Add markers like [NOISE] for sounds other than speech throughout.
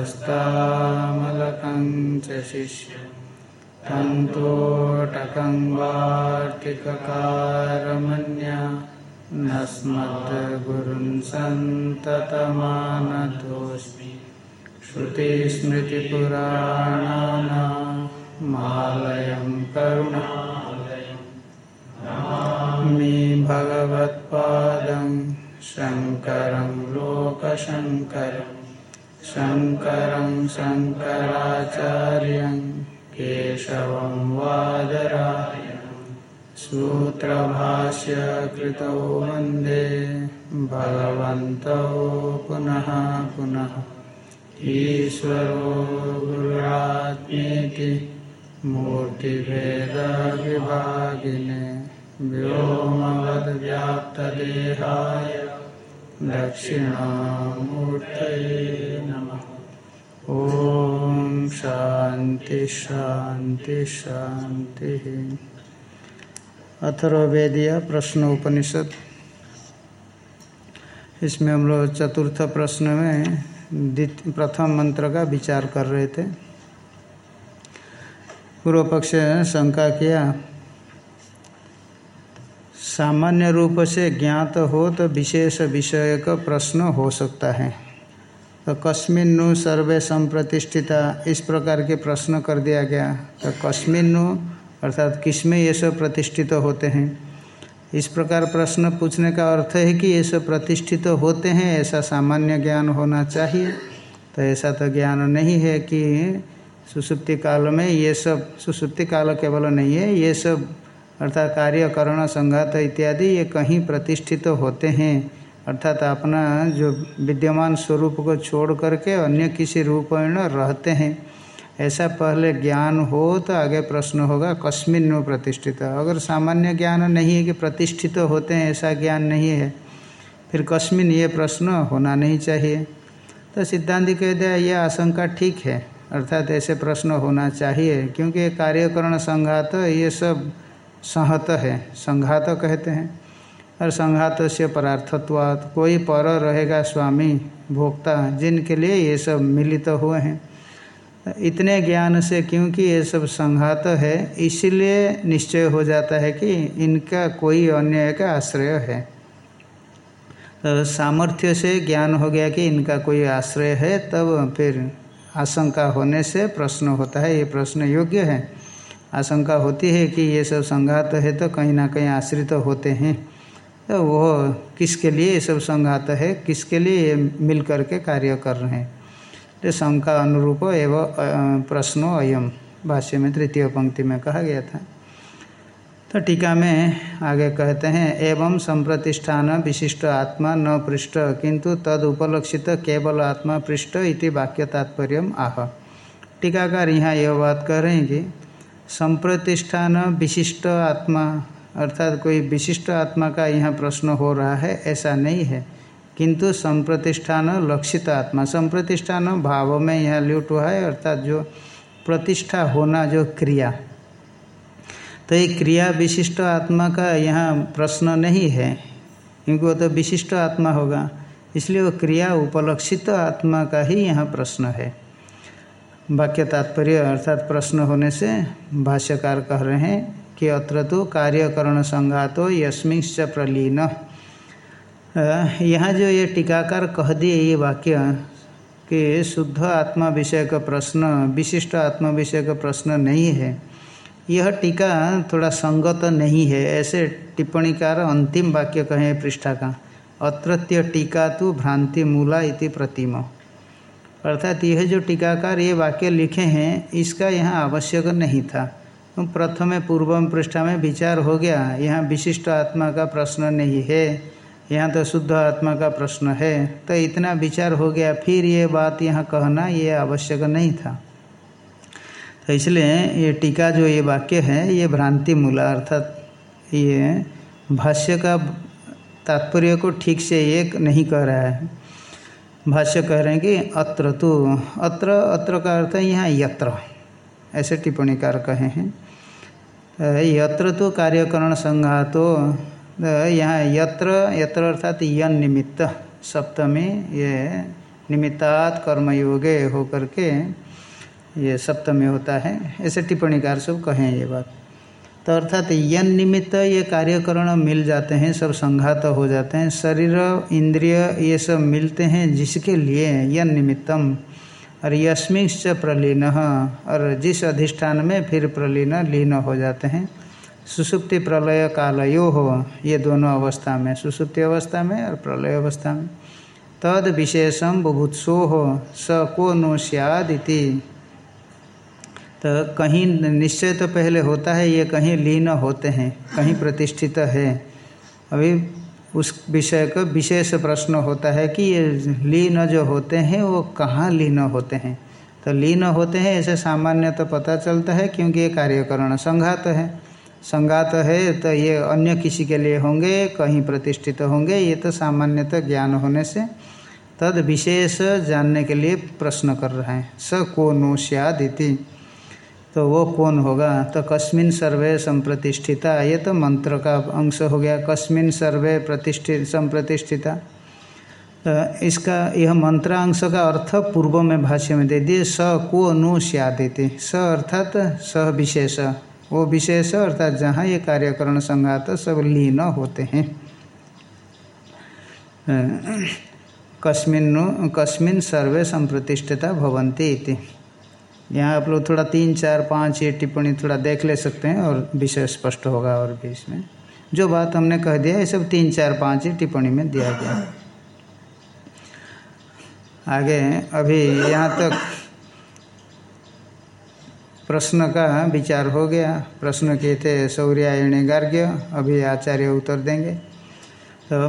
हस्तामलकं च शिष्यं तन्तोटकं वार्तिककारमन्या नस्मद्गुरुं सन्ततमानतोऽस्मि। श्रुतिस्मृतिपुराणानामालयं करुणालयं। नमामि भगवत्पादं शङ्करं लोकशङ्करम् शङ्करं शङ्कराचार्यं, केशवं वादराय सूत्रभाष्य कृतौ वंदे, भगवन्तौ पुनः पुनः। ईश्वरो गुरुरात्मेति, मूर्तिभेदविभागिने, व्योमवद्व्याप्तदेहाय दक्षिणामूर्तये नमः। ॐ शान्ति शान्ति, शान्तिः। अथर्ववेदीय प्रश्न उपनिषद। इसमें हम लोग चतुर्थ प्रश्न में प्रथम मंत्र का विचार कर रहे थे। पूर्व पक्ष शंका किया सामान्य रूप से ज्ञात हो तो विशेष विषय का प्रश्न हो सकता है। तो कस्मिन्नु सर्वे संप्रतिष्ठिता, इस प्रकार के प्रश्न कर दिया गया। तो कस्मिन्नु अर्थात किसमें ये सब प्रतिष्ठित होते हैं? इस प्रकार प्रश्न पूछने का अर्थ है कि ये सब प्रतिष्ठित होते हैं, ऐसा सामान्य ज्ञान होना चाहिए। तो ऐसा तो ज्ञान नहीं है कि सुसुप्ति काल में ये सब, सुसुप्ति काल केवल नहीं है, ये सब अर्थात कार्य करण संघात इत्यादि ये कहीं प्रतिष्ठित होते हैं। अर्थात अपना जो विद्यमान स्वरूप को छोड़ करके अन्य किसी रूप में रहते हैं। ऐसा पहले ज्ञान हो तो आगे प्रश्न होगा, कस्मिन में प्रतिष्ठित? अगर सामान्य ज्ञान नहीं है कि प्रतिष्ठित होते हैं, ऐसा ज्ञान नहीं है, फिर कस्मिन ये प्रश्न होना नहीं चाहिए। तो सिद्धांत कह दिया यह आशंका ठीक है। अर्थात ऐसे प्रश्न होना चाहिए, क्योंकि कार्यकरण, संघात, ये सब संहत है, संघात कहते हैं। और संघात से परार्थत्वात्, कोई पर रहेगा स्वामी, भोक्ता, जिनके लिए ये सब मिलित तो हुए हैं। इतने ज्ञान से क्योंकि ये सब संघात है, इसलिए निश्चय हो जाता है कि इनका कोई अन्य का आश्रय है। तो सामर्थ्य से ज्ञान हो गया कि इनका कोई आश्रय है, तब फिर आशंका होने से प्रश्न होता है, ये प्रश्न योग्य है। आशंका होती है कि ये सब संघात है तो कहीं ना कहीं आश्रित तो होते हैं। तो वो किसके लिए ये सब संघात है? किसके लिए ये मिल करके कार्य कर रहे हैं? तो शंका अनुरूप एवं प्रश्नो अयम, भाष्य में तृतीय पंक्ति में कहा गया था। तो टीका में आगे कहते हैं, एवं संप्रतिष्ठान विशिष्ट आत्मा न पृष्ठ, किंतु तद उपलक्षित केवल आत्मा पृष्ठ इति वाक्य तात्पर्य आह। टीकाकार यहाँ यह बात कह रहे हैं कि संप्रतिष्ठान विशिष्ट आत्मा, अर्थात कोई विशिष्ट आत्मा का यहाँ प्रश्न हो रहा है, ऐसा नहीं है। किंतु संप्रतिष्ठान लक्षित आत्मा, संप्रतिष्ठान भाव में यहाँ लुट हुआ है, अर्थात जो प्रतिष्ठा होना, जो क्रिया। तो ये क्रिया विशिष्ट आत्मा का यहाँ प्रश्न नहीं है, क्योंकि वो तो विशिष्ट आत्मा होगा। इसलिए वो क्रिया उपलक्षित आत्मा का ही यहाँ प्रश्न है। वाक्य तात्पर्य अर्थात प्रश्न होने से भाष्यकार कह रहे हैं कि अत्र तो कार्यकरण संघातो यस्मिंश्च प्रलीन। यहाँ जो ये टीकाकार कह दिए ये वाक्य कि शुद्ध आत्मा विषय का प्रश्न, विशिष्ट आत्मा विषय का प्रश्न नहीं है। यह टीका थोड़ा संगत नहीं है, ऐसे टिप्पणीकार अंतिम वाक्य कहें पृष्ठा का। अत्रत्य टीका तो भ्रांति मूला इति प्रतिमा। अर्थात यह जो टीकाकार ये वाक्य लिखे हैं, इसका यहाँ आवश्यक नहीं था। तो प्रथम पूर्वम पृष्ठा में विचार हो गया, यहाँ विशिष्ट आत्मा का प्रश्न नहीं है, यहाँ तो शुद्ध आत्मा का प्रश्न है। तो इतना विचार हो गया, फिर ये बात यहाँ कहना ये आवश्यक नहीं था। तो इसलिए ये टीका जो ये वाक्य है, ये भ्रांति मूला, अर्थात ये भाष्य का तात्पर्य को ठीक से ये नहीं कह रहा है। भाष्य कह रहे हैं कि अत्र तो अत्र अत्र का अर्थ है यहाँ यत्र ऐसे टिप्पणीकार कहे हैं। यत्र तो कार्यकरण संघातो यहाँ यत्र यत्र अर्थात यन निमित्त, सप्तमी, ये निमित्तात कर्मयोगे होकर के ये सप्तमी होता है। ऐसे टिप्पणीकार सब कहें ये बात। तो अर्थात यन निमित्त ये कार्यकरण मिल जाते हैं, सब संघात हो जाते हैं, शरीर, इंद्रिय ये सब मिलते हैं जिसके लिए यन निमित्तम। और यस्मिश्च प्रलीन, और जिस अधिष्ठान में फिर प्रलीन लीन हो जाते हैं। सुसुप्ति प्रलय कालयो हो ये दोनों अवस्था में, सुसुप्ति अवस्था में और प्रलय अवस्था में। तद विशेषम बुभुत्सो हो स को नो सियादिति। तो कहीं निश्चय तो पहले होता है, ये कहीं लीन होते हैं, कहीं प्रतिष्ठित है। अभी उस विषय का विशेष प्रश्न होता है कि ये लीन जो होते हैं, वो कहाँ लीन होते हैं? तो लीन होते हैं, ऐसे सामान्य तो पता चलता है, क्योंकि ये कार्यकरण संघात है। संघात है तो ये अन्य किसी के लिए होंगे, कहीं प्रतिष्ठित होंगे, ये तो सामान्यतः ज्ञान होने से तद विशेष जानने के लिए प्रश्न कर रहे हैं। स को नो सियादिति। तो वो कौन होगा? तो कस्मिन सर्वे संप्रतिष्ठिता। ये तो मंत्र का अंश हो गया। कस्मिन सर्वे प्रतिष्ठित संप्रतिष्ठिता। तो इसका यह मंत्रांश का अर्थ पूर्व में भाष्य में दे दिए, स को नु सियादिति स अर्थात स विशेष। वो विशेष अर्थात जहाँ ये कार्यकरण संघात सब लीन होते हैं। कस्मिन कस्मिन सर्वे संप्रतिष्ठिता भवंती इति। यहाँ आप लोग थोड़ा तीन, चार, पाँच ये टिप्पणी थोड़ा देख ले सकते हैं और विषय स्पष्ट होगा और भी इसमें। जो बात हमने कह दिया, ये सब तीन, चार, पाँच ही टिप्पणी में दिया गया। आगे, अभी यहाँ तक प्रश्न का विचार हो गया। प्रश्न किए थे सौर्यायणी गार्ग्य, अभी आचार्य उत्तर देंगे। तो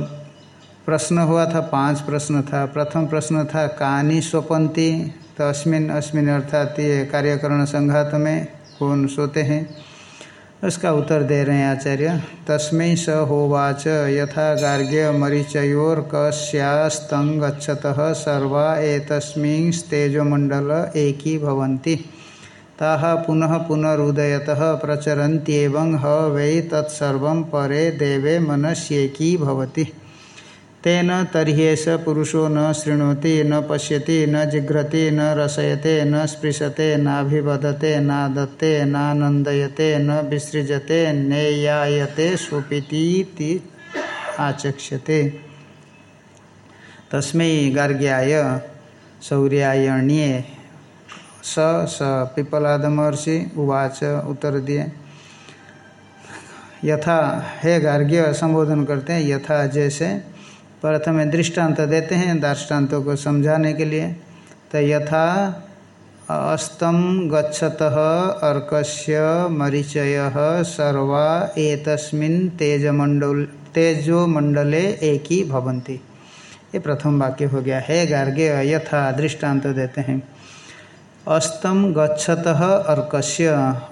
प्रश्न हुआ था, पाँच प्रश्न था। प्रथम प्रश्न था कहानी स्वपंती? तो अस्मिन अस्मिन अर्थात ये कार्यकरण संघात में कौन सोते हैं? उसका उत्तर दे रहे हैं आचार्य, तस्मै स होवाच यथा गार्ग्य मरीचयोर कस्यास्तंग गच्छत सर्वा एतस्मिंस्तेजोमंडल एकी भवन्ति। पुनः पुनरुदयतः प्रचरन्त्येवं ह वै तत्सर्व परे देवे मनस्येकी भवति। तेन तर्ह्येष पुरुषो न शृणोति, न पश्यति, न जिघ्रति, न रसयते, न स्पृशते नाभिवदते नादत्ते नानंदयते न विसृजते, नेयायते स्वपीति आचक्ष्यते। तस्मै गार्ग्याय शौर्यायण्ये स स पिपलाद महर्षि उवाच उत्तर दिए यथा, हे गार्ग्य, संबोधन करते हैं, यथा जैसे प्रथम दृष्टांत देते हैं दार्ष्टान्तों को समझाने के लिए। तो यथा अस्तम गच्छत अर्कस्य मरीचय सर्वा एतस्मिन् तेजमंडल तेजोमंडले एक ही भवंती ये प्रथम वाक्य हो गया। है गार्गे, यथा दृष्टांत देते हैं। अस्तम गच्छत अर्कस्य।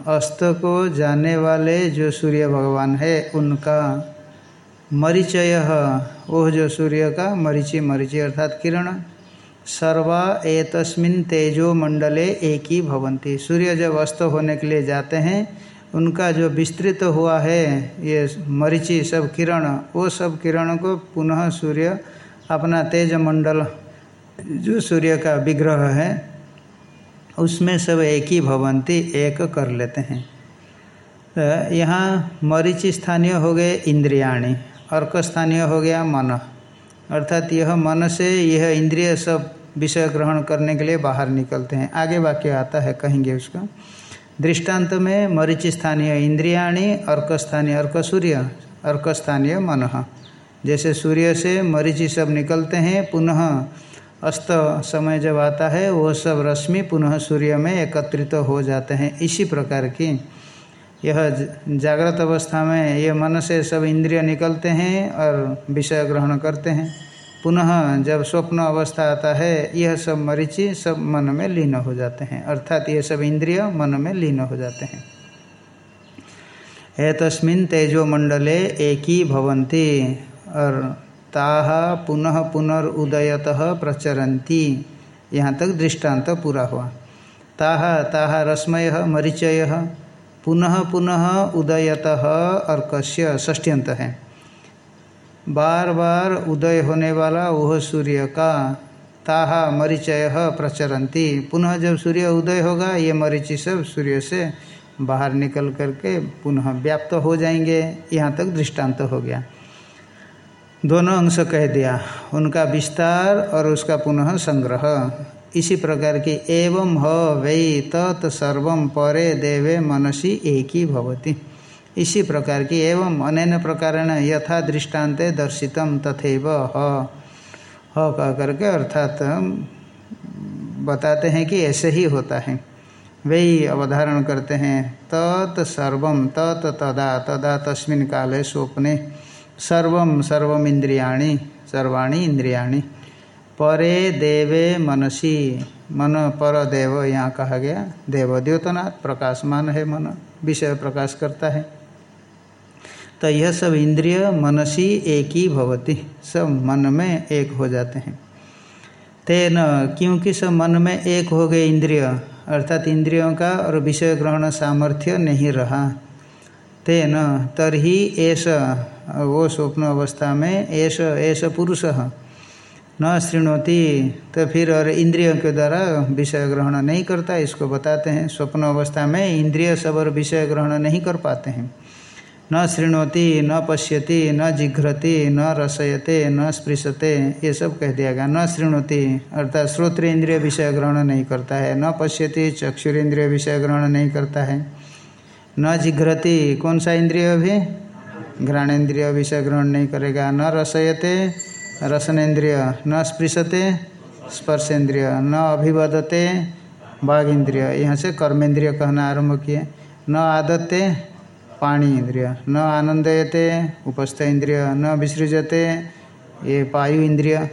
अस्त को जाने वाले जो सूर्य भगवान है, उनका मरीचय वो जो सूर्य का मरीचि मरीचि अर्थात किरण, सर्वा एतस्मिन तेजो मंडले एक ही भवंती सूर्य जब अस्त होने के लिए जाते हैं, उनका जो विस्तृत हुआ है, ये मरीचि सब किरण, वो सब किरण को पुनः सूर्य अपना तेज मंडल, जो सूर्य का विग्रह है, उसमें सब एक ही भवंती एक कर लेते हैं। तो यहाँ मरीचि स्थानीय हो गए इंद्रियाणी। अर्क स्थानीय हो गया मन। अर्थात यह मन से यह इंद्रिय सब विषय ग्रहण करने के लिए बाहर निकलते हैं। आगे वाक्य आता है, कहेंगे उसका। दृष्टांत में मरीचि स्थानीय इंद्रियाणी, अर्क स्थानीय अर्क सूर्य, अर्क स्थानीय मन। जैसे सूर्य से मरीचि सब निकलते हैं, पुनः अस्त समय जब आता है, वो सब रश्मि पुनः सूर्य में एकत्रित हो जाते हैं। इसी प्रकार की यह जागृत अवस्था में ये मन से सब इंद्रिय निकलते हैं और विषय ग्रहण करते हैं। पुनः जब स्वप्न अवस्था आता है, यह सब मरीचि सब मन में लीन हो जाते हैं। अर्थात ये सब इंद्रिय मन में लीन हो जाते हैं। तस्मिन तेजो मंडले एक भवंती और ताह पुनः पुनरुदयत प्रचरती यहाँ तक दृष्टांत पूरा हुआ। ताह ताह रश्मय मरीचय पुनः पुनः उदयत अर्कस्य षष्ट्यंत है। बार बार उदय होने वाला वह सूर्य का ताहा मरीचय प्रचरंती पुनः जब सूर्य उदय होगा, ये मरीचि सब सूर्य से बाहर निकल करके पुनः व्याप्त हो जाएँगे। यहाँ तक दृष्टांत हो गया। दोनों अंश कह दिया। उनका विस्तार और उसका पुनः संग्रह। इसी प्रकार की एवं ह, वै तत्सर्व परे देवे मनसी एक ही भवती। इसी प्रकार की एवं अनैन प्रकार यथा दृष्टान्ते दर्शितम तथैव ह। ह कह करके अर्थात बताते हैं कि ऐसे ही होता है। वही अवधारण करते हैं तत्सर्व तत् तदा तदा तस्मिन काले स्वप्ने, सर्व सर्व इंद्रियाणी सर्वाणी इंद्रियाणी परे देवे मनसी। मन पर देव, यहाँ कहा गया, देव द्योतनाथ, प्रकाशमान है मन, विषय प्रकाश करता है। तो यह सब इंद्रिय मनसी एक ही भवती, सब मन में एक हो जाते हैं। तेन, क्योंकि सब मन में एक हो गए इंद्रिय, अर्थात इंद्रियों का और विषय ग्रहण सामर्थ्य नहीं रहा, तेन, तरही ऐसा वो स्वप्न अवस्था में ऐसा ऐसा पुरुष न श्रृणोती तो फिर और इंद्रियों के द्वारा विषय ग्रहण नहीं करता, इसको बताते हैं। स्वप्न अवस्था में इंद्रिय सब और विषय ग्रहण नहीं कर पाते हैं। न श्रृणोति न पश्यति, न जिघ्रति, न रसयते, न स्पृशते, ये सब कह दिया गया। न श्रृणोति अर्थात श्रोत्र इंद्रिय विषय ग्रहण नहीं करता है। न पश्यति चक्षुर इंद्रिय विषय ग्रहण नहीं करता है। न जिघ्रति, कौन सा इंद्रिय भी घ्राणेन्द्रिय विषय ग्रहण नहीं करेगा। न रसयते रसनेन्द्रिय न स्पृशते, स्पर्शेन्द्रिय न अभिवदते बाघ इंद्रिय यहाँ से कर्मेंद्रिय कहना आरंभ किए। न आदत्ते पाणी इंद्रिय न आनंदयते, उपस्थ इंद्रिय। न विसृजते, ये पायु इंद्रिय।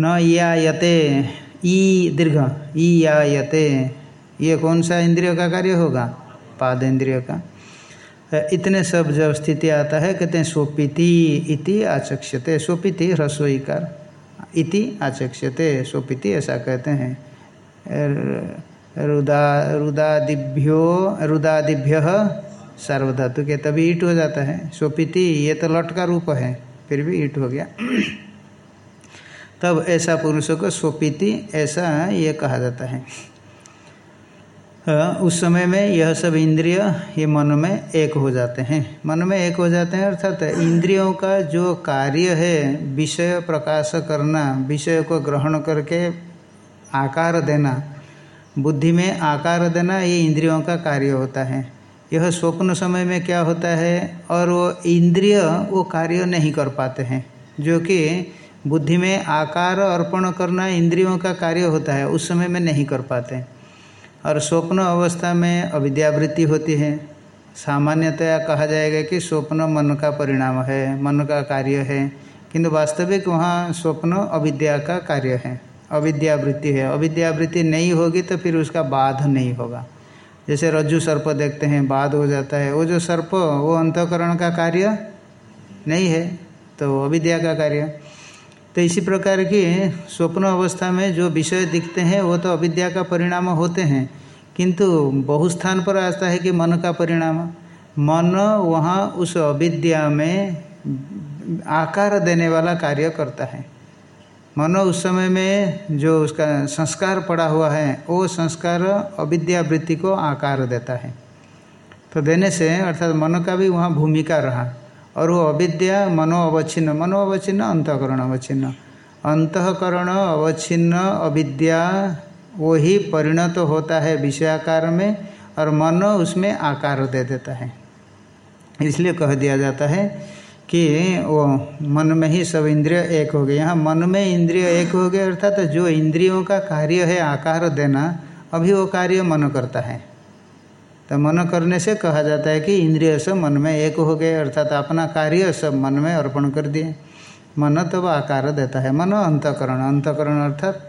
न यायते, ई दीर्घ, ई यायते। ये कौन सा इंद्रिय का कार्य होगा? पाद इंद्रिय का। इतने सब जब स्थिति आता है, कहते हैं सोपिति इति आचक्ष्यते सोपिति ह्रस्वईकार, इति आचक्ष्यते सोपिति ऐसा कहते हैं। रुदा, रुदादिभ्यो, रुदादिभ्य सार्वधातु के, तभी ईट हो जाता है। सोपिति ये तो लट का रूप है, फिर भी ईट हो गया। तब ऐसा पुरुषों को सोपिति ऐसा ये कहा जाता है। उस समय में यह सब इंद्रिय, ये मन में एक हो जाते हैं। मन में एक हो जाते हैं, अर्थात इंद्रियों का जो कार्य है, विषय प्रकाश करना, विषय को ग्रहण करके आकार देना, बुद्धि में आकार देना, ये इंद्रियों का कार्य होता है। यह स्वप्न समय में क्या होता है, और वो इंद्रिय वो कार्य नहीं कर पाते हैं। जो कि बुद्धि में आकार अर्पण करना इंद्रियों का कार्य होता है, उस समय में नहीं कर पाते। और स्वप्न अवस्था में अविद्यावृत्ति होती है। सामान्यतया कहा जाएगा कि स्वप्न मन का परिणाम है, मन का कार्य है। किंतु वास्तविक वहाँ स्वप्न अविद्या का कार्य है। अविद्यावृत्ति है। अविद्यावृत्ति नहीं होगी तो फिर उसका बाध नहीं होगा। जैसे रज्जु सर्प देखते हैं बाद हो जाता है। वो जो सर्प, वो अंतकरण का कार्य नहीं है तो अविद्या का कार्य तो इसी प्रकार की स्वप्न अवस्था में जो विषय दिखते हैं, वो तो अविद्या का परिणाम होते हैं। किंतु बहु स्थान पर आता है कि मन का परिणाम। मन वहाँ उस अविद्या में आकार देने वाला कार्य करता है। मन उस समय में जो उसका संस्कार पड़ा हुआ है, वो संस्कार अविद्यावृत्ति को आकार देता है। तो देने से, अर्थात मन का भी वहाँ भूमिका रहा। और वो अविद्या मनो अवच्छिन्न मनो अवच्छिन्न अंतकरण अवच्छिन्न। अंतकरण अवच्छिन्न अविद्या वो ही परिणत तो होता है विषयाकार में और मन उसमें आकार दे देता है। इसलिए कह दिया जाता है कि वो मन में ही सब इंद्रिय एक हो गए। यहाँ मन में इंद्रिय एक हो गए, अर्थात तो जो इंद्रियों का कार्य है आकार देना, अभी वो कार्य मन करता है। तो मन करने से कहा जाता है कि इंद्रिय सब मन में एक हो गए, अर्थात अपना कार्य सब मन में अर्पण कर दिए। मन तब तो आकार देता है। मन अंतकरण अंतकरण अर्थात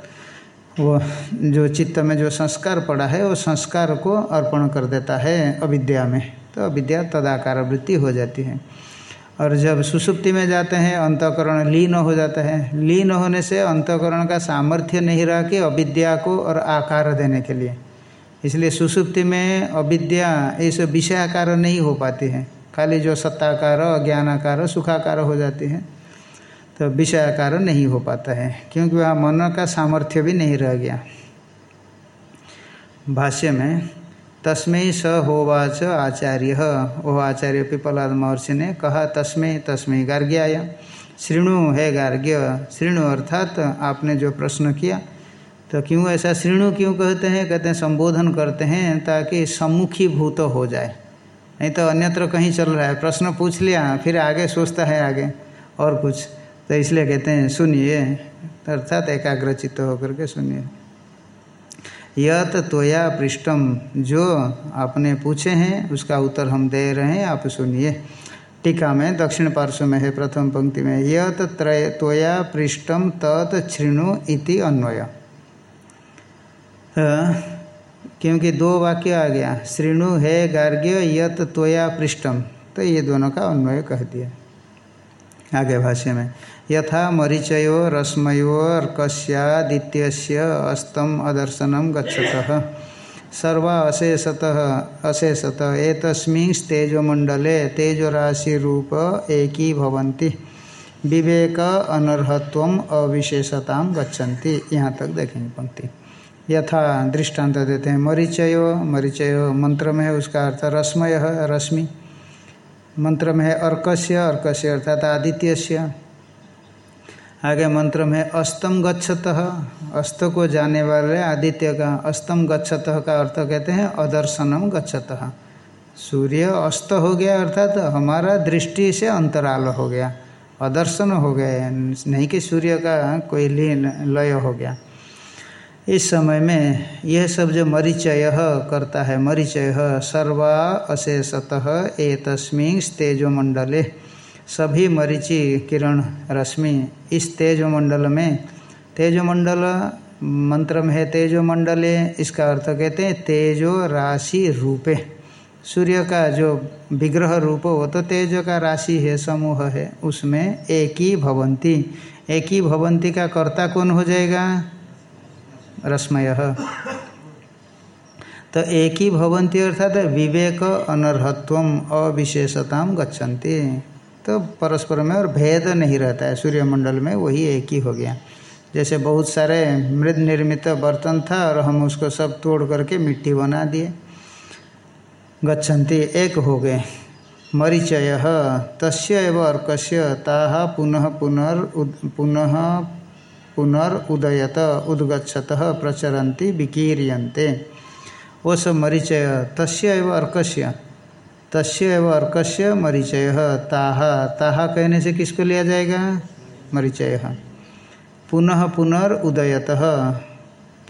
वो जो चित्त में जो संस्कार पड़ा है, वो संस्कार को अर्पण कर देता है अविद्या में। तो अविद्या तदाकार वृत्ति हो जाती है। और जब सुसुप्ति में जाते हैं, अंतकरण लीन हो जाता है। लीन होने से अंतकरण का सामर्थ्य नहीं रहा कि अविद्या को और आकार देने के लिए। इसलिए सुसुप्ति में अविद्या ये विषय विषयाकार नहीं हो पाती है। खाली जो सत्ताकार अज्ञानाकार सुखाकार हो जाती है तो विषयाकार नहीं हो पाता है, क्योंकि वह मन का सामर्थ्य भी नहीं रह गया। भाष्य में, तस्मै स होवाच आचार्य। वो आचार्य पिपलाद महर्षि ने कहा, तस्मै तस्मै गार्ग्याय। श्रृणु, है गार्ग्य, श्रृणु, अर्थात आपने जो प्रश्न किया तो क्यों ऐसा श्रृणु क्यों कहते हैं? कहते हैं, संबोधन करते हैं ताकि सम्मुखी भूत हो जाए। नहीं तो अन्यत्र कहीं चल रहा है। प्रश्न पूछ लिया, फिर आगे सोचता है आगे, और कुछ। तो इसलिए कहते हैं, सुनिए, अर्थात एकाग्रचित होकर के सुनिए। यत त्वया पृष्ठम जो आपने पूछे हैं, उसका उत्तर हम दे रहे हैं, आप सुनिए। टीका में, दक्षिण पार्श्व में है, प्रथम पंक्ति में। यत त्रय, त्वया पृष्ठम तत् छृणु इति अन्वय। क्योंकि दो वाक्य आ गया। श्रृणु, हे गार्ग्य, यत त्वया पृष्ठम। तो ये दोनों का अन्वय कह दिया। आगे भाष्य में, यथा मरीचयो रश्मयो अर्कस्यादित्य अस्तम अदर्शनम गच्छतः। सर्वा अशेषतः अशेषतः एतस्मिंस्तेजोमंडले तेजराशि रूप एकी भवन्ति। विवेक अनर्हत्व अविशेषता गच्छन्ति। यहाँ तक देखेंगे पंक्ति। यथा दृष्टांत देते हैं। मरीचय मरीचय मंत्र में है उसका अर्थ रश्मय रश्मि। मंत्र में है अर्कस्य अर्कस्य अर्थात आदित्यस्य। आगे मंत्र में अस्तम गच्छत। अस्त को जाने वाले आदित्य का, अस्तम गच्छत का अर्थ कहते हैं, अदर्शनम गच्छत। सूर्य अस्त हो गया अर्थात हमारा दृष्टि से अंतराल हो गया। अदर्शन हो गए नहीं कि सूर्य का कोई लीन, लय हो गया। इस समय में यह सब जो मरीचय करता है, मरीचय सर्वा अशेषतः ए तस्मिन तेजोमंडले सभी मरीचि किरण रश्मि इस तेजोमंडल में। तेजोमंडल मंत्र में है तेजोमंडले, इसका अर्थ कहते हैं तेजो राशि रूपे। सूर्य का जो विग्रह रूप वो तो तेज का राशि है, समूह है, उसमें एक ही भवंती। एक ही भवंती का कर्ता कौन हो जाएगा? रश्मय तो एक ही भवंती अर्थात विवेक अनर्हत्व अविशेषता गच्छन्ति। तो परस्पर में और भेद नहीं रहता है। सूर्यमंडल में वही एक ही हो गया। जैसे बहुत सारे मृद निर्मित बर्तन था और हम उसको सब तोड़ करके मिट्टी बना दिए। गच्छन्ति एक हो गए। मरीचय। तस्य एवं अर्कस्य ता पुनः पुनर् पुनः पुनर्उदयत उद्गछत प्रचरती विकीरियन्ते। वो सब मरीचय अर्कस्य। तस्य एवं अर्कस्य मरीचय ताह ताह कहने से किसको लिया जाएगा? मरीचय। पुनः पुनर्उदयत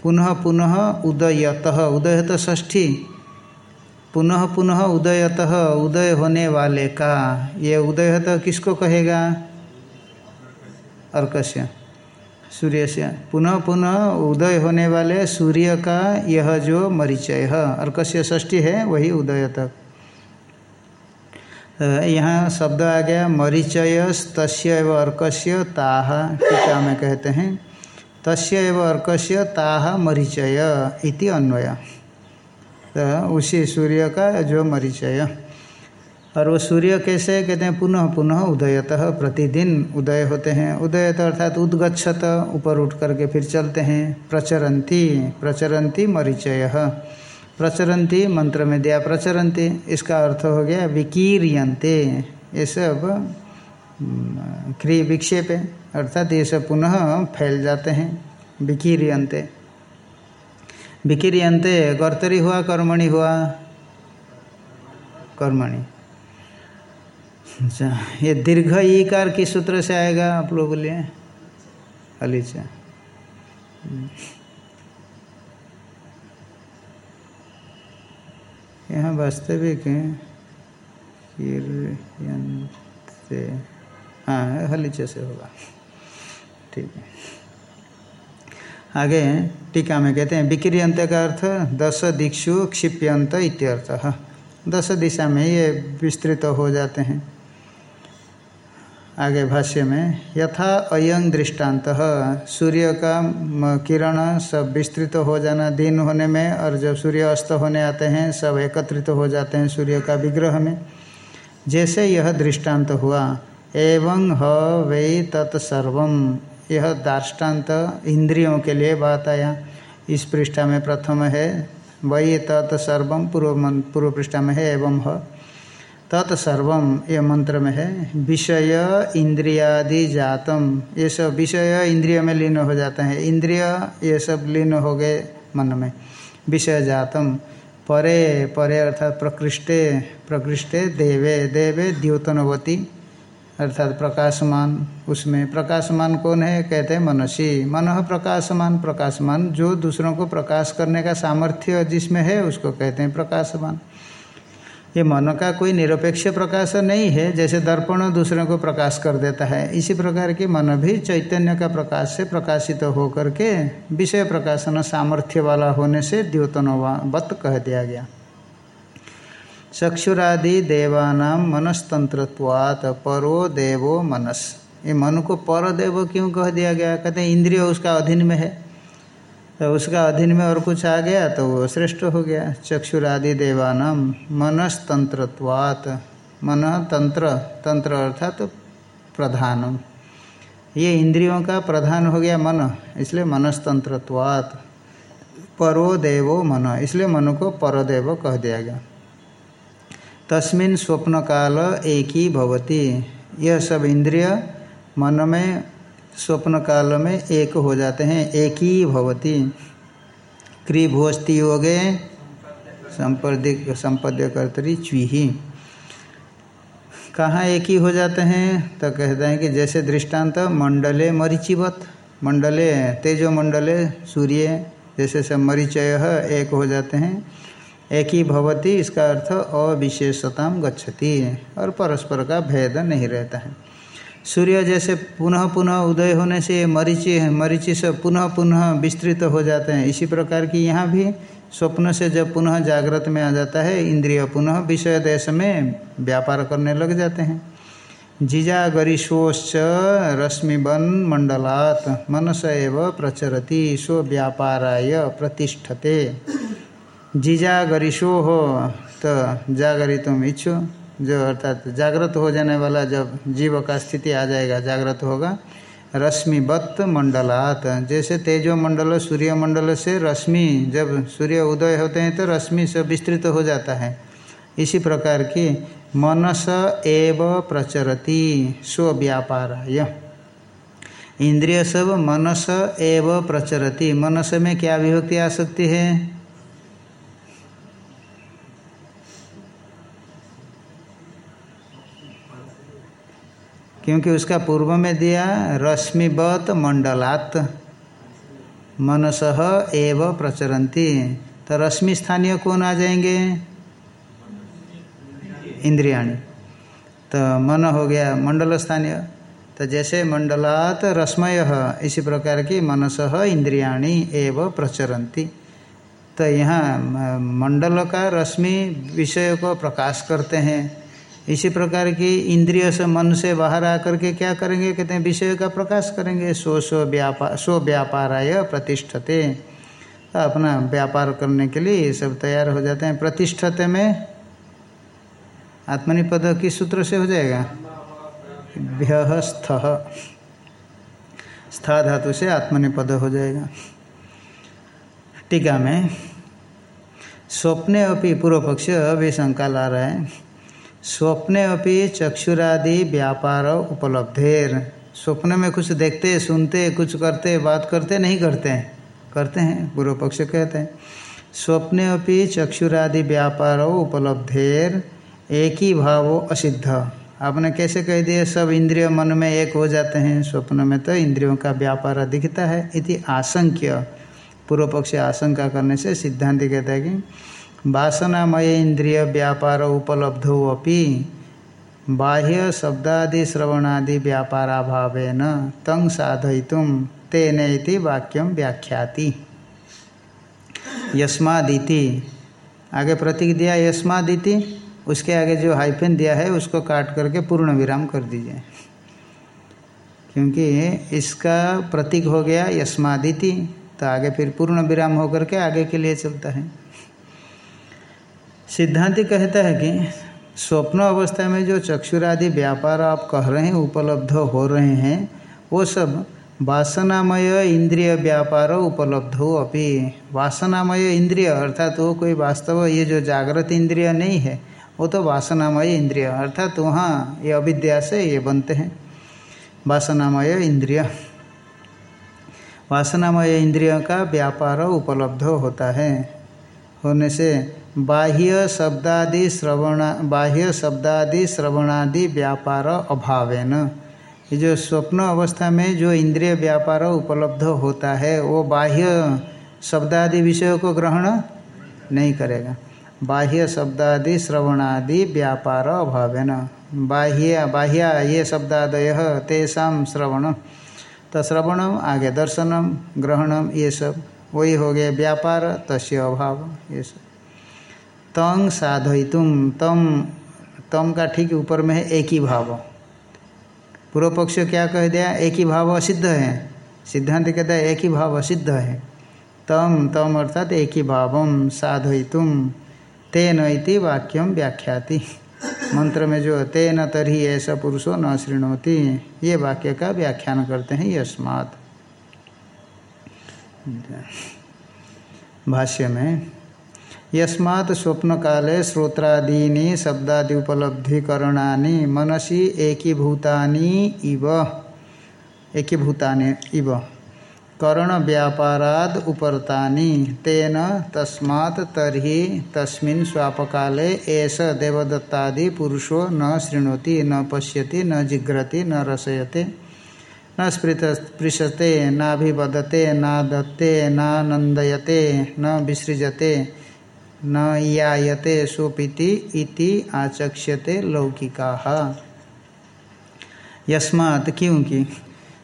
पुनः पुनः उदयत उदयत ष्ठी पुनः पुनः उदयत, उदय होने वाले का? ये उदयत किसको कहेगा? अर्कस्य। सूर्य से पुनः पुनः उदय होने वाले सूर्य का यह जो मरिचय है अर्कस्य षष्ठी है, वही उदय तक। यहाँ शब्द आ गया मरीचय तस्य एवं अर्कस्य ताह टीका में कहते हैं। तस्य एवं अर्कस्य ताह मरीचय इति अन्वय। तो उसी सूर्य का जो मरीचय। और वो सूर्य कैसे, कहते हैं, पुनः पुनः उदयतः, प्रतिदिन उदय होते हैं। उदयत अर्थात उद्गछत ऊपर उठ करके फिर चलते हैं। प्रचरंती प्रचरंती मरीचय। प्रचरंती मंत्र में दिया प्रचरंती इसका अर्थ हो गया विकीरियंते ये सब क्रिय विक्षेप है अर्थात ये सब पुनः फैल जाते हैं विकीरियंते विकीरियंते कर्तरी हुआ, कर्मणि हुआ। कर्मणि। अच्छा ये दीर्घ ईकार किस सूत्र से आएगा आप लोग बोलिए। हलीचा यहाँ वास्तविक हाँ हलीचे से होगा। ठीक है। आगे टीका में कहते हैं विक्रियंत का अर्थ, दस दिक्षु क्षिप्यंत इत्यर्थ। दस दिशा में ये विस्तृत हो जाते हैं। आगे भाष्य में, यथा अयं दृष्टांत सूर्य का किरण सब विस्तृत हो जाना, दिन होने में और जब सूर्य अस्त होने आते हैं, सब एकत्रित हो जाते हैं सूर्य का विग्रह में। जैसे यह दृष्टांत हुआ, एवं ह वे तत्सर्व यह दार्ष्टान्त इंद्रियों के लिए बात आया। इस पृष्ठा में प्रथम है वही तत्सर्व पूर्व पूर्व पृष्ठा में है, एवं ह। तत्सर्वम ये मंत्र में है विषय इंद्रियादि जातम। ये सब विषय इंद्रिय में लीन हो जाते हैं। इंद्रिय ये सब लीन हो गए मन में। विषय जातम। परे परे अर्थात प्रकृष्टे प्रकृष्टे देवे देवे द्योतनवती, अर्थात प्रकाशमान। उसमें प्रकाशमान कौन है? कहते हैं मनसी। मन प्रकाशमान प्रकाशमान। जो दूसरों को प्रकाश करने का सामर्थ्य जिसमें है, उसको कहते हैं प्रकाशमान। ये मन का कोई निरपेक्ष प्रकाश नहीं है, जैसे दर्पण दूसरे को प्रकाश कर देता है। इसी प्रकार की मन भी चैतन्य का प्रकाश से प्रकाशित तो होकर के विषय प्रकाशन सामर्थ्य वाला होने से द्योतनवत कह दिया गया। चक्षुरादि देवानाम मनस्तंत्रत्वात परो देवो मनस। ये मन को पर देव क्यों कह दिया गया? कहते हैं, इंद्रिय उसका अधीन में है। तो उसका अधीन में और कुछ आ गया तो वो श्रेष्ठ हो गया। चक्षुरादि देवानम मनस्तंत्रत्वात। मन तंत्र तंत्र अर्थात तो प्रधानम। ये इंद्रियों का प्रधान हो गया मन, इसलिए मनस्तंत्रत्वात। परो देवो मन, इसलिए मन को परदेव कह दिया गया। तस्मिन स्वप्न काल एक ही भवती। यह सब इंद्रिय मन में स्वप्न काल में एक हो जाते हैं, एक ही भवती। क्रीभोस्ती हो गए संपद्य कर्तरी चुही। कहाँ एक ही हो जाते हैं? तो कहते हैं कि जैसे दृष्टांत, मंडले मरीचिवत। मंडले, तेजो मंडले, सूर्य, जैसे सब मरीचय एक हो जाते हैं। एक ही भवती, इसका अर्थ अविशेषताम गच्छति। और परस्पर का भेद नहीं रहता है। सूर्य जैसे पुनः पुनः उदय होने से मरीचि मरीचि से पुनः पुनः विस्तृत हो जाते हैं। इसी प्रकार की यहाँ भी स्वप्न से जब पुनः जागृत में आ जाता है, इंद्रिय पुनः विषय देश में व्यापार करने लग जाते हैं। जिजा गरिशोश्च रश्मिबन मंडलात मनस एव प्रचरति, स्व व्यापाराय प्रतिष्ठते। जिजा गरिशो हो तो जागरितुम इच्छु। जो अर्थात जागृत हो जाने वाला जब जीव का स्थिति आ जाएगा, जागृत होगा रश्मिवत् मंडलात। जैसे तेजो मंडल सूर्य मंडल से रश्मि, जब सूर्य उदय होते हैं तो रश्मि से विस्तृत हो जाता है। इसी प्रकार की मनस एव प्रचरति, स्व व्यापार इंद्रिय सब मनस एव प्रचरति। मनस में क्या विभक्ति आ सकती है? क्योंकि उसका पूर्व में दिया रश्मिवत मंडलात्। मनस एव प्रचरंती तो रश्मि स्थानीय कौन आ जाएँगे? इंद्रियाणी। तो मन हो गया मंडल स्थानीय। तो जैसे मंडलात रश्मय, इसी प्रकार की मनस इंद्रियाणी एव प्रचरंती तो यहाँ मंडल का रश्मि विषय को प्रकाश करते हैं। इसी प्रकार की इंद्रिय से मन से बाहर आकर के क्या करेंगे? कहते हैं, विषय का प्रकाश करेंगे। स्व स्व व्यापार स्व व्यापाराय प्रतिष्ठते। अपना व्यापार करने के लिए ये सब तैयार हो जाते हैं। प्रतिष्ठते में आत्मनिपद किस सूत्र से हो जाएगा। व्यस्थ स्था धातु से आत्मनिपद हो जाएगा। टीका में, स्वप्ने अपनी पूर्व पक्ष अभी शंका ला रहा है। स्वप्ने अपि चक्षुरादि व्यापार उपलब्धेर। स्वप्न में कुछ देखते, सुनते, कुछ करते, बात करते, नहीं करते हैं। करते हैं, पूर्व पक्ष कहते हैं। स्वप्ने अपि चक्षुरादि व्यापार उपलब्धेर, एक ही भाव असिद्ध। आपने कैसे कह दिया, सब इंद्रिय मन में एक हो जाते हैं। स्वप्न में तो इंद्रियों का व्यापार दिखता है, इति आशंक्य। पूर्व पक्ष आशंका करने से सिद्धांत कहता है कि वासनामय इंद्रिय व्यापार उपलब्ध अपि बाह्य शब्दादि, श्रवणादि व्यापाराभावेन तंग साधयितुम तेन वाक्यम व्याख्याति। यस्मादिति। आगे प्रतीक दिया यस्मादिति, उसके आगे जो हाइफेन दिया है, उसको काट करके पूर्ण विराम कर दीजिए। क्योंकि इसका प्रतीक हो गया यस्मादिति तो आगे फिर पूर्ण विराम होकर के आगे के लिए चलता है। सिद्धांति कहता है कि स्वप्न अवस्था में जो चक्षुरादि व्यापार आप कह रहे हैं, उपलब्ध हो रहे हैं, वो सब वासनामय इंद्रिय व्यापार उपलब्ध हो। अभी वासनामय इंद्रिय, अर्थात वो कोई वास्तव, ये जो जागृत इंद्रिय नहीं है, वो तो वासनामय इंद्रिय, अर्थात वहाँ ये अविद्या से ये बनते हैं। वासनामय इंद्रिय। वासनामय इंद्रिय का व्यापार उपलब्ध होता है। होने से बाह्य शब्दादि श्रवण, बाह्य शब्दादि श्रवणादि व्यापार अभावेन। ये जो स्वप्न अवस्था में जो इंद्रिय व्यापार उपलब्ध होता है, वो बाह्य शब्दादि विषयों को ग्रहण नहीं करेगा। बाह्य शब्दादि श्रवणादि व्यापार अभावेन। बाह्य बाह्य ये शब्दादय तेषा श्रवण। तो श्रवणम आगे दर्शनम, ग्रहणम, ये सब। वही हो गया व्यापार, तस्य अभाव, ये सब। तंग साधयितुम, तम तम का ठीक ऊपर में है एक ही भाव। पूर्व पक्ष क्या कह दिया? एक ही भाव असिद्ध है। सिद्धांत कहता है एक ही भाव असिद्ध है। तम तम अर्थात एक ही भावम, साधयितुम। तेन इति वाक्यम व्याख्याति। मंत्र में जो तेन तरी ऐसा पुरुषो न श्रृणोति ये वाक्य का व्याख्यान करते हैं यस्मात्। भाष्य में यस्मात् स्वप्न काले श्रोत्रादीनि शब्दादि मनसी एकीभूतानि इव। एकीभूतानि इव। करण व्यापाराद उपरतानि, तेन तस्मात् तर्हि तस्मिन् स्वापकाले एष देवदत्तादि पुरुषो न शृणोति, न पश्यति, न जिघ्रति, न रसयते। न स्पृत स्पृशते नाभिवदते नादत्ते नानंदयते, न विसृजते, न यायते सोपीति इति आचक्ष्यते लौकिका। यस्मात् क्योंकि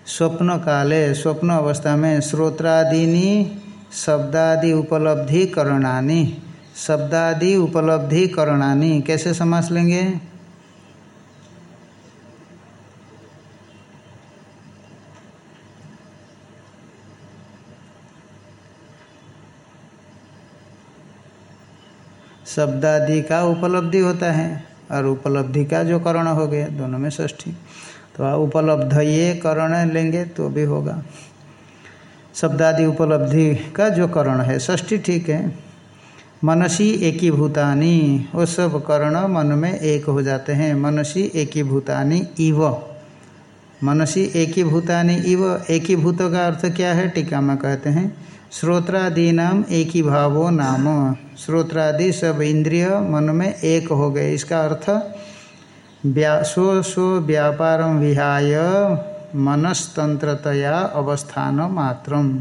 स्वप्न काले स्वप्न अवस्था में श्रोत्रादीनि शब्दादि उपलब्धि करणानी शब्दादि उपलब्धि करणानी कैसे समास लेंगे? शब्दादि का उपलब्धि होता है और उपलब्धि का जो करण हो गया, दोनों में ष्ठी तो उपलब्ध ये करण लेंगे तो भी होगा। शब्दादि उपलब्धि का जो करण है ष्ठी ठीक है। मनसी एकी भूतानी वो सब करण मन में एक हो जाते हैं। मनसी एकी भूतानी इव। मनसी एकी भूतानी इव एकी भूत का अर्थ क्या है? टीका में कहते हैं। श्रोत्रादीनाम एक ही भावो नाम। श्रोत्रादि सब इंद्रिय मन में एक हो गए। इसका अर्थ स्व स्व व्यापार विहाय मनस्तंत्रतया अवस्थान मात्रम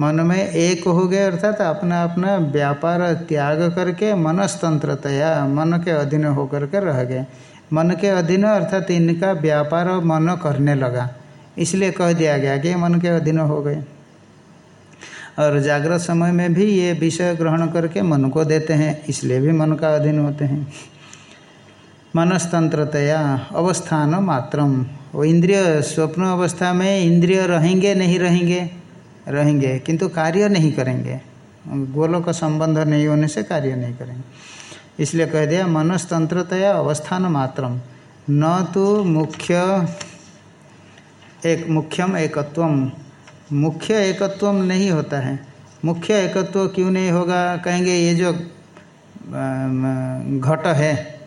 मन में एक हो गए अर्थात अपना अपना व्यापार त्याग करके मनस्तंत्रतया मन के अधीन होकर के रह गए। मन के अधीन अर्थात इनका व्यापार मन करने लगा। इसलिए कह दिया गया कि मन के अधीन हो गए। और जागृत समय में भी ये विषय ग्रहण करके मन को देते हैं, इसलिए भी मन का अधीन होते हैं। मनस्तंत्रतया अवस्थान मात्रम। वो इंद्रिय स्वप्न अवस्था में इंद्रिय रहेंगे, नहीं रहेंगे? रहेंगे, किंतु कार्य नहीं करेंगे। गोलों का संबंध नहीं होने से कार्य नहीं करेंगे। इसलिए कह दिया, मनस्तंत्रतया अवस्थान मात्रम। न तो मुख्य, एक मुख्यम एकत्वम। मुख्य एकत्व नहीं होता है। मुख्य एकत्व क्यों नहीं होगा? कहेंगे, ये जो घट है,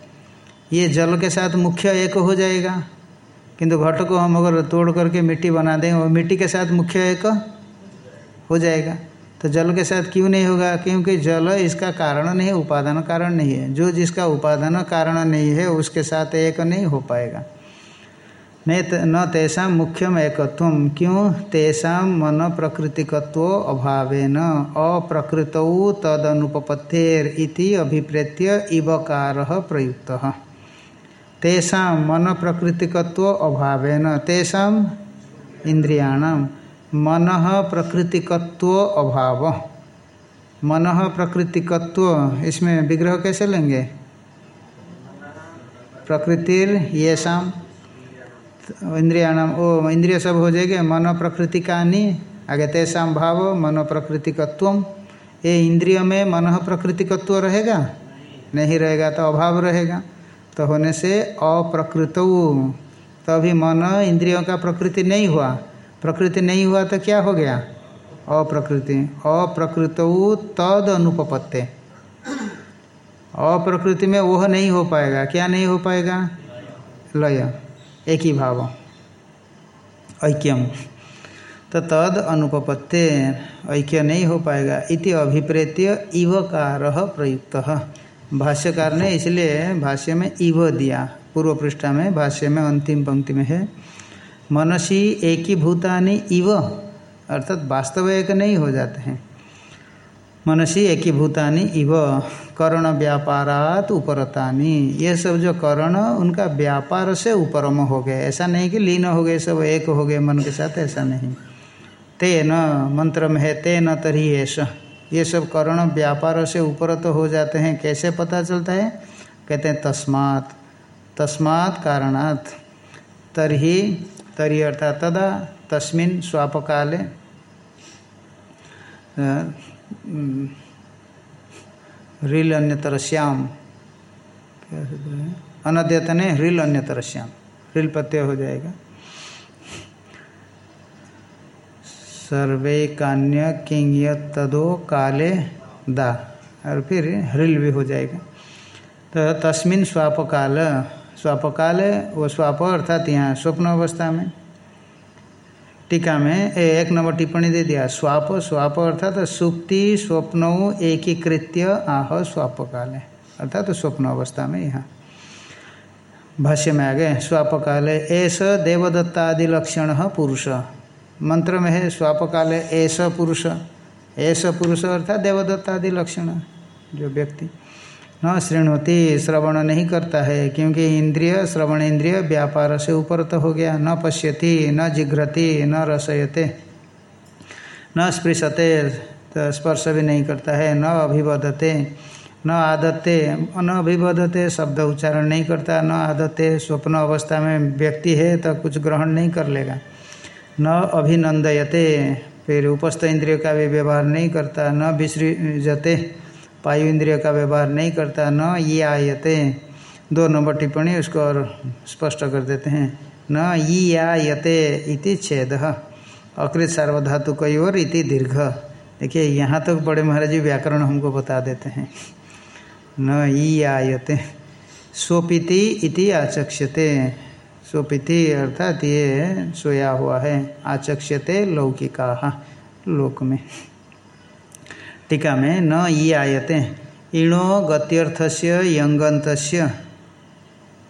ये जल के साथ मुख्य एक हो जाएगा। किंतु घट को हम अगर तोड़ करके मिट्टी बना दें, और मिट्टी के साथ मुख्य एक हो जाएगा तो जल के साथ क्यों नहीं होगा? क्योंकि जल इसका कारण नहीं, उपादान कारण नहीं है। जो जिसका उपादान कारण नहीं है, उसके साथ एक नहीं हो पाएगा। न तेषा मुख्यम एकत्व। क्यों? तेषा मन प्रकृतिकत्व अभावेन। अप्रकृत तदनुपत्तेर इति अभिप्रेत्य इवकार प्रयुक्त। तेषा मन प्रकृतिकत्व अभावेन। तेषा इंद्रियाण मन प्रकृतिकत्व अभाव। मन प्रकृतिकत्व, इसमें विग्रह कैसे लेंगे? प्रकृतिर ये शाम इंद्रियाणाम, ओ, इंद्रिय सब हो जाएँगे मन प्रकृति का नहीं आगे तेषा भाव मन प्रकृतिकत्व ये इंद्रिय में मन प्रकृतिकत्व रहेगा? नहीं रहेगा तो अभाव रहेगा। तो होने से अप्रकृत। तो अभी मन इंद्रियों का प्रकृति नहीं हुआ। प्रकृति नहीं हुआ तो क्या हो गया? अप्रकृति। अप्रकृत तद अनुपत्ते अप्रकृति में वह नहीं हो पाएगा। क्या नहीं हो पाएगा? लय। एक ही भाव। ऐक्यम। तो तद अनुपत्ते ऐक्य नहीं हो पाएगा। इति अभिप्रेत्य इवकार प्रयुक्त। भाष्यकार ने इसलिए भाष्य में इव दिया। पूर्व पृष्ठा में भाष्य में अंतिम पंक्ति में है। मनसी एक ही भूतानि इव। अर्थात वास्तव एक नहीं हो जाते हैं। मनसी एक ही भूतानि इव कर्ण व्यापारात उपरतानी। ये सब जो कर्ण, उनका व्यापार से उपरम हो गए। ऐसा नहीं कि लीन हो गए, सब एक हो गए मन के साथ, ऐसा नहीं। ते न मंत्र में है ते न तरी ऐसा ये सब कर्ण व्यापार से उपरत हो जाते हैं। कैसे पता चलता है? कहते हैं तस्मात्। तस्मात् कारणात्। तरही, तरी अर्थात तदा, तस्मिन स्वापकाले रील अन्यतर श्याम। क्या सूत्र है? अनद्यतने रील अन्यतर श्याम। रील प्रत्यय हो जाएगा। सर्वे कान्य किंग तदो काले दा। और फिर हृल भी हो जाएगा। तो तस्मिन स्वापकाल। स्वापकाल वो स्वाप अर्थात यहाँ स्वप्न अवस्था में। टीका में एक नंबर टिप्पणी दे दिया, स्वाप स्वाप अर्थात तो सुक्ति, स्वप्नों एकीकृत्य, आह स्वाप काले अर्थात तो स्वप्न अवस्था में यहाँ। भाष्य में आ गए स्वाप काले ऐसा देवदत्तादि लक्षण पुरुष। मंत्र में है स्वाप काले ऐसा पुरुष। ऐसा पुरुष अर्थात देवदत्तादि लक्षण जो व्यक्ति। न श्रृणती श्रवण नहीं करता है, क्योंकि इंद्रिय श्रवण इंद्रिय व्यापार से ऊपर तो हो गया। न पश्यति, न जिघ्रति, न रसयते, न स्पृशते तो स्पर्श भी नहीं करता है, न अभिवदते न आदत्ते। न अभिवदते शब्द उच्चारण नहीं करता, न आदत्ते स्वप्न अवस्था में व्यक्ति है तो कुछ ग्रहण नहीं कर लेगा। न अभिनंदयते, फिर उपस्थ इंद्रिय का भी व्यवहार नहीं करता, न विसृजते। वायु इंद्रिय का व्यवहार नहीं करता, न ये आयते। दो नंबर टिप्पणी उसको और स्पष्ट कर देते हैं। न ई आयते इति छेद। अकृत सार्वधातु कई और इति दीर्घ। देखिए, यहाँ तक तो बड़े महाराज जी व्याकरण हमको बता देते हैं। न ई आयते। सोपिति इति आचक्ष्यते। सोपिति अर्थात ये सोया हुआ है। आचक्ष्यते लौकिका। लोक में। टीका में न ये आयते इणो गत्यर्थ से यंगंत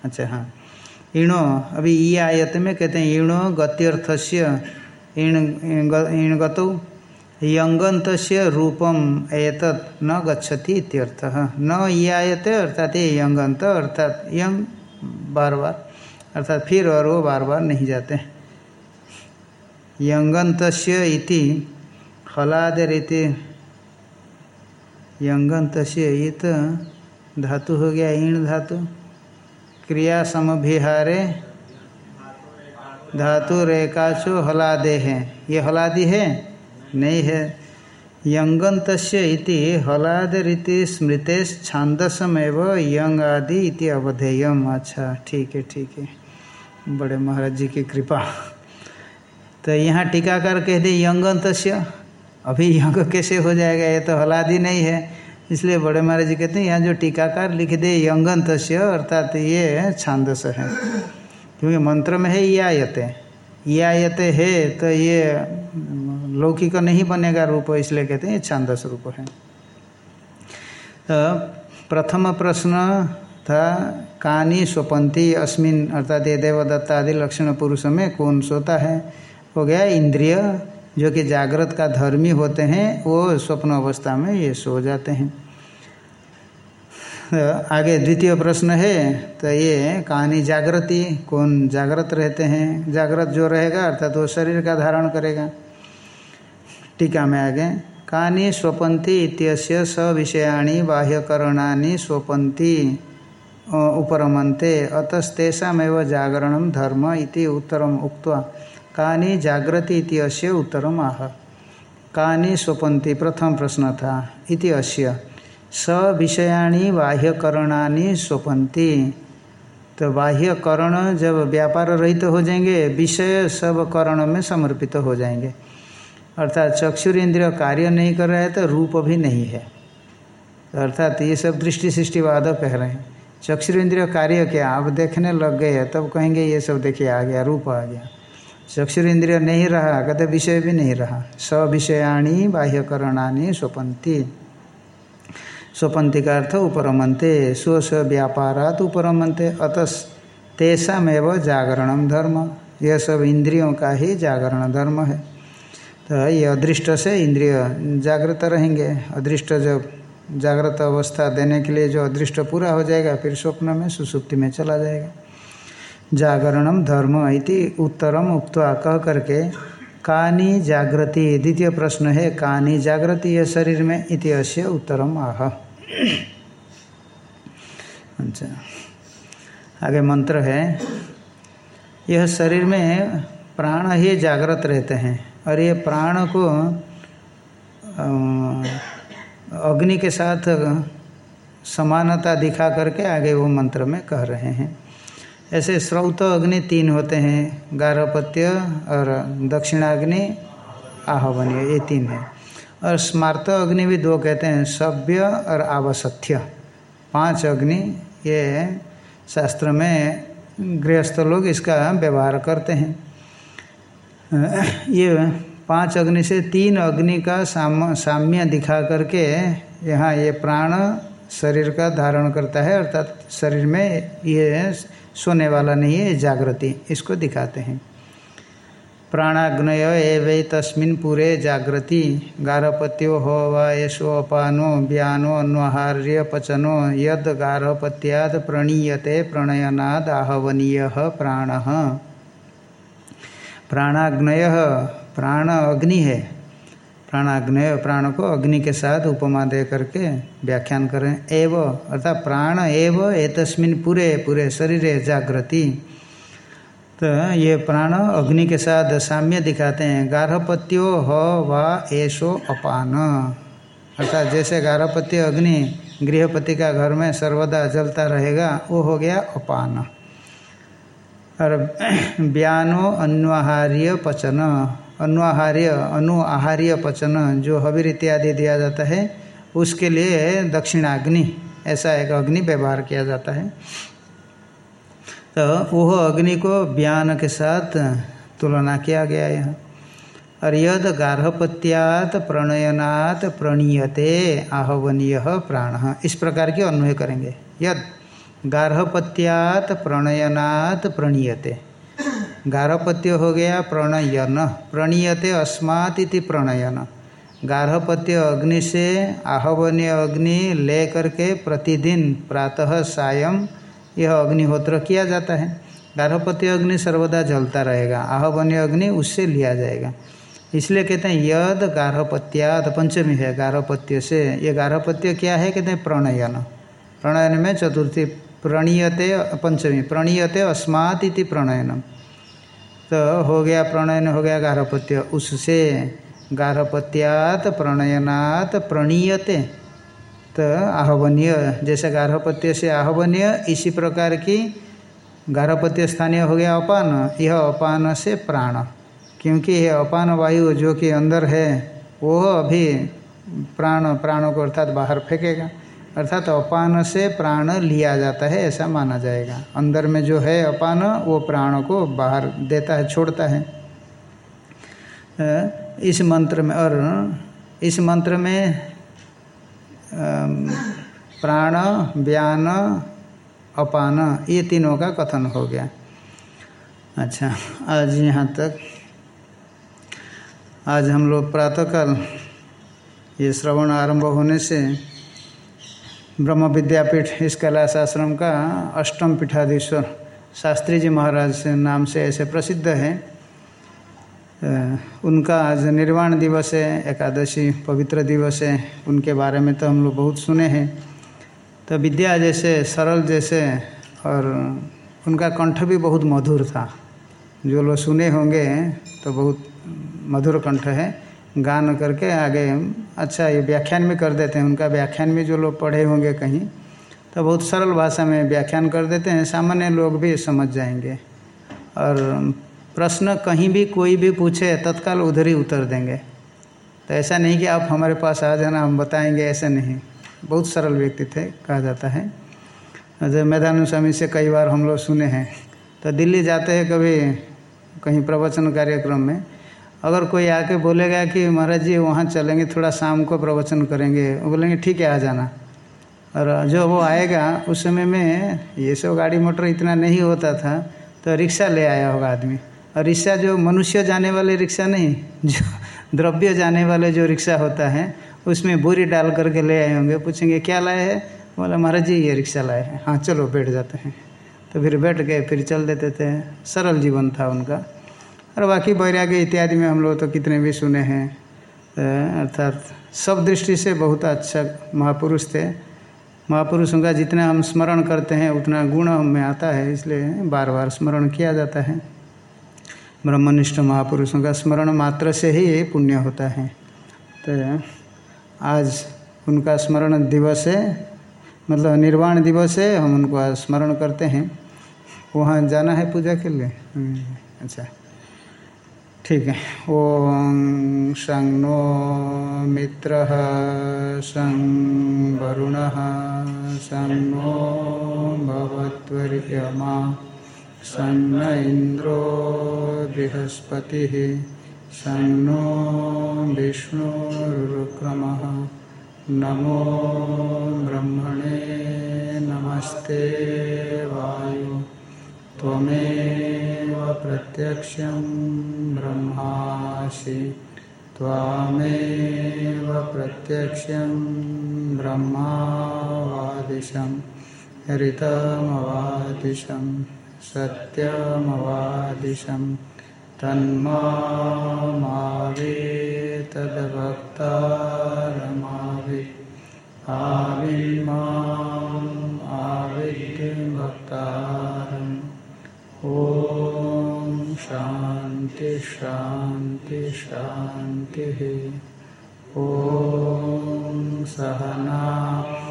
अच्छा हाँ। इणो, अभी ये आयत में कहते हैं इणो गत्यर्थ से इण गतौ यंगंत रूपम एतत् न गच्छति इत्यर्थ। न ये आयते, अर्थात ये यंगंत अर्थात यंग बार बार अर्थात फिर और वो बार बार नहीं जाते। यंगंत इति हलाद रीति यंगंत से ये तो धातु हो गया, ईण धातु। क्रिया समभिहारे धातु रेखाचो हलादे है। ये हलादि है? नहीं है। यंगंत इति हलाद रीति स्मृते छांदसमेव यंग आदि इति अवधेयम। अच्छा ठीक है ठीक है। बड़े महाराज जी की कृपा। तो यहाँ टीकाकार कह दे यंगंत अभी यंग कैसे हो जाएगा? ये तो हलादि नहीं है। इसलिए बड़े महाराज जी कहते हैं, यहाँ जो टीकाकार लिख दे यंगंत अर्थात ये छांदस है। क्योंकि मंत्र में है, ये आयते। ये आयते है तो ये लौकिक नहीं बनेगा रूप, इसलिए कहते हैं, ये छांदस रूप है। तो प्रथम प्रश्न था, कानी स्वपंथी अस्मिन, अर्थात ये देवदत्ता आदि लक्षण पुरुष में कौन सोता है? हो गया, इंद्रिय। जो कि जागृत का धर्मी होते हैं, वो स्वप्न अवस्था में ये सो जाते हैं। तो आगे द्वितीय प्रश्न है तो ये कहानी जागृति, कौन जागृत रहते हैं? जागृत जो रहेगा, अर्थात वो शरीर का धारण करेगा। टीका में आगे कहानी स्वपंती इत्यस्य सविषयाणी बाह्यकरणानि स्वपंती उपरमंते अतस्तेषामेव जागरण धर्म इति उत्तरम उक्त्वा। कानी जागृति इति अस्य उत्तरम। आह कानी स्वपंती प्रथम प्रश्न था, इति अस्य। स विषयाणी बाह्यकरणानि स्वपंती तो बाह्य करण जब व्यापार रहित तो हो जाएँगे, विषय सब करण में समर्पित तो हो जाएँगे। अर्थात चक्षुर इंद्रिय कार्य नहीं कर रहा है तो रूप भी नहीं है। अर्थात ये सब दृष्टि सृष्टिवाद कह रहे हैं। चक्षुर इंद्रिय कार्य क्या? आप देखने लग गए तब कहेंगे, ये सब देखिए, आ गया, रूप आ गया। चक्षुर इंद्रिय नहीं रहा कहते विषय भी नहीं रहा। सविषयाणी बाह्यकरणानी स्वपंती। स्वपंथी का अर्थ उपरमंते स्व स्व व्यापारात उपरमंते अतस तेषामेव धर्म। यह सब इंद्रियों का ही जागरण धर्म है। तो ये अदृष्ट से इंद्रिय जागृत रहेंगे। अदृष्ट जब जागृत अवस्था देने के लिए जो अदृष्ट पूरा हो जाएगा, फिर स्वप्न में, सुसुप्ति में चला जाएगा। जागरणम धर्म इति उत्तरम उक्त कह करके कानी जागृति द्वितीय प्रश्न है, कानी जागृति है शरीर में? इति अश्य उत्तरम आह। अच्छा। आगे मंत्र है, यह शरीर में प्राण ही जागृत रहते हैं और ये प्राण को अग्नि के साथ समानता दिखा करके आगे वो मंत्र में कह रहे हैं। ऐसे स्रौत अग्नि तीन होते हैं, गारहपत्य और दक्षिणाग्नि, आहवनीय, ये तीन है। और स्मार्त अग्नि भी दो कहते हैं, सभ्य और आवसथ्य पाँच अग्नि, ये शास्त्र में गृहस्थ लोग इसका व्यवहार करते हैं। ये पाँच अग्नि से तीन अग्नि का साम, साम्य दिखा करके यहाँ ये प्राण शरीर का धारण करता है, अर्थात शरीर में ये सोने वाला नहीं है जागृति, इसको दिखाते हैं। प्राणाग्नय एवं तस्मिन पूरे जागृति, गारहपत्यो हो वैशो अपानो व्यानो अन्वहार्य पचनो, यद गारहपत्याद प्रणीयते प्रणयनाद आहवनीय प्राण। प्राणाग्नय प्राण अग्नि है। प्राणाग्नय प्राण को अग्नि के साथ उपमा दे करके व्याख्यान करें एव, अर्थात प्राण एव एतस्मिन पूरे पूरे शरीर जागृति तो ये प्राण अग्नि के साथ साम्य दिखाते हैं। गार्हपत्यो ह, वा ऐशो अपान। अर्थात जैसे गार्हपत्य अग्नि गृहपति का घर में सर्वदा जलता रहेगा, वो हो गया अपान। और [CLEARS THROAT] ब्यानो अन्वाहार्य पचन। अनुआहार्य अनुआहार्य पचन जो हबीर इत्यादि दिया जाता है, उसके लिए दक्षिणाग्नि, ऐसा एक अग्नि व्यवहार किया जाता है। तो वह अग्नि को ब्यान के साथ तुलना किया गया यहाँ और यद गार्हपत्यात प्रणयनात् प्रणीयते आहवनीय प्राण। इस प्रकार की अन्वय करेंगे। यद गार्हपत्यात प्रणयनात् प्रणीयते। गार्हपत्य हो गया प्रणयन। प्रणीयते अस्मात् इति प्रणयन। गार्हपत्य अग्नि से आहवनीय अग्नि ले करके प्रतिदिन प्रातः सायं यह अग्निहोत्र किया जाता है। गार्हपत्य अग्नि सर्वदा जलता रहेगा, आहवनीय अग्नि उससे लिया जाएगा। इसलिए कहते हैं, यद गार्हपत्याद पंचमी है, गार्हपत्य से। ये गार्हपत्य क्या है? कहते हैं, प्रणयन। प्रणयन में चतुर्थी, प्रणीयते पंचमी, प्रणीयते अस्मात् इति प्रणयनम। तो हो गया प्रणयन, हो गया गार्हपत्य। उससे गार्हपत्यात प्रणयनात् प्रणीयते। तो आहवनीय, जैसे गार्हपत्य से आहवनीय, इसी प्रकार की गार्हपत्य स्थानीय हो गया अपान। यह अपान से प्राण। क्योंकि यह अपान वायु जो कि अंदर है, वो अभी प्राण, प्राणों को अर्थात बाहर फेंकेगा। अर्थात अपान से प्राण लिया जाता है, ऐसा माना जाएगा। अंदर में जो है अपान, वो प्राण को बाहर देता है, छोड़ता है। इस मंत्र में, और इस मंत्र में प्राण, व्यान, अपान, ये तीनों का कथन हो गया। अच्छा आज यहाँ तक, आज हम लोग प्रातःकाल, ये श्रवण आरंभ होने से ब्रह्म विद्यापीठ इस कैलाश आश्रम का अष्टम पीठाधीश्वर। शास्त्री जी महाराज से नाम से ऐसे प्रसिद्ध है। उनका आज निर्वाण दिवस है, एकादशी पवित्र दिवस है, उनके बारे में तो हम लोग बहुत सुने हैं। तो विद्या जैसे, सरल जैसे, और उनका कंठ भी बहुत मधुर था। जो लोग सुने होंगे तो बहुत मधुर कंठ है। गान करके आगे अच्छा ये व्याख्यान में कर देते हैं। उनका व्याख्यान में जो लोग पढ़े होंगे कहीं तो बहुत सरल भाषा में व्याख्यान कर देते हैं। सामान्य लोग भी समझ जाएँगे। और प्रश्न कहीं भी कोई भी पूछे, तत्काल उधर ही उत्तर देंगे। तो ऐसा नहीं कि आप हमारे पास आ जाना, हम बताएँगे, ऐसा नहीं। बहुत सरल व्यक्ति थे, कहा जाता है। जैसे मैदान स्वामी से कई बार हम लोग सुने हैं तो दिल्ली जाते हैं कभी कहीं प्रवचन कार्यक्रम में। अगर कोई आके बोलेगा कि महाराज जी, वहाँ चलेंगे, थोड़ा शाम को प्रवचन करेंगे, वो बोलेंगे, ठीक है, आ जाना। और जो वो आएगा, उस समय में ये सब गाड़ी मोटर इतना नहीं होता था तो रिक्शा ले आया होगा आदमी। और रिक्शा जो मनुष्य जाने वाले रिक्शा नहीं, जो द्रव्य जाने वाले जो रिक्शा होता है, उसमें बोरी डाल करके ले आए होंगे। पूछेंगे, क्या लाए हैं? बोला, महाराज जी, ये रिक्शा लाए हैं। हाँ चलो, बैठ जाते हैं। तो फिर बैठ गए, फिर चल देते थे। सरल जीवन था उनका। और बाकी वैराग्य इत्यादि में हम लोग तो कितने भी सुने हैं। अर्थात सब दृष्टि से बहुत अच्छा महापुरुष थे। महापुरुषों का जितना हम स्मरण करते हैं उतना गुण हमें आता है इसलिए बार बार स्मरण किया जाता है। ब्रह्मनिष्ठ महापुरुषों का स्मरण मात्र से ही पुण्य होता है। तो आज उनका स्मरण दिवस है मतलब निर्वाण दिवस है हम उनको स्मरण करते हैं। वहाँ जाना है पूजा के लिए? हम्म, अच्छा। ठीक है। ओम शं नो मित्र शं वरुण शं नो भगवत्वर्यमा शं इंद्रो बृहस्पति शं नो विष्णुक्रम नमो ब्रह्मणे नमस्ते वायु। त्वमेव प्रत्यक्षं ब्रह्मासि त्वामेव प्रत्यक्षं ब्रह्मावादिशं ऋतमवादिशं सत्यमवादिशं तन्मावे तद्भक्तारमावि आविर्माम् आविद्भक्तारम् ॐ शान्ति शांति शांति। ओम सहना।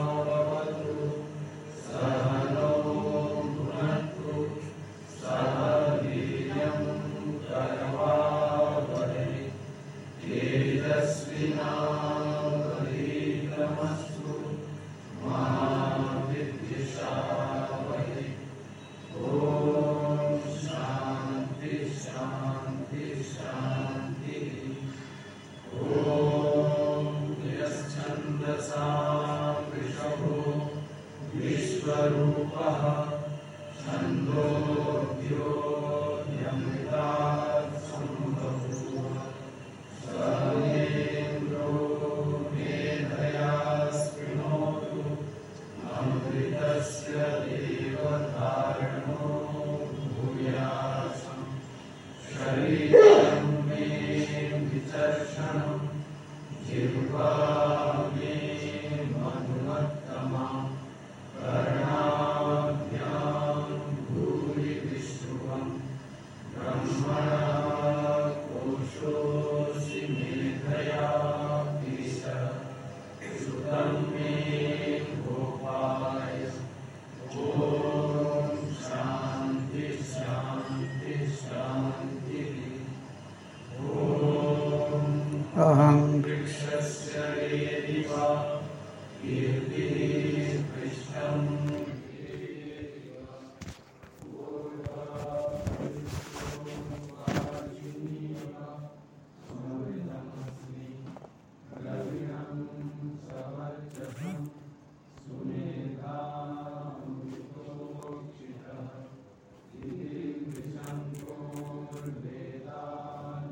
स्वरूपः छन्दोद्योग्यमृता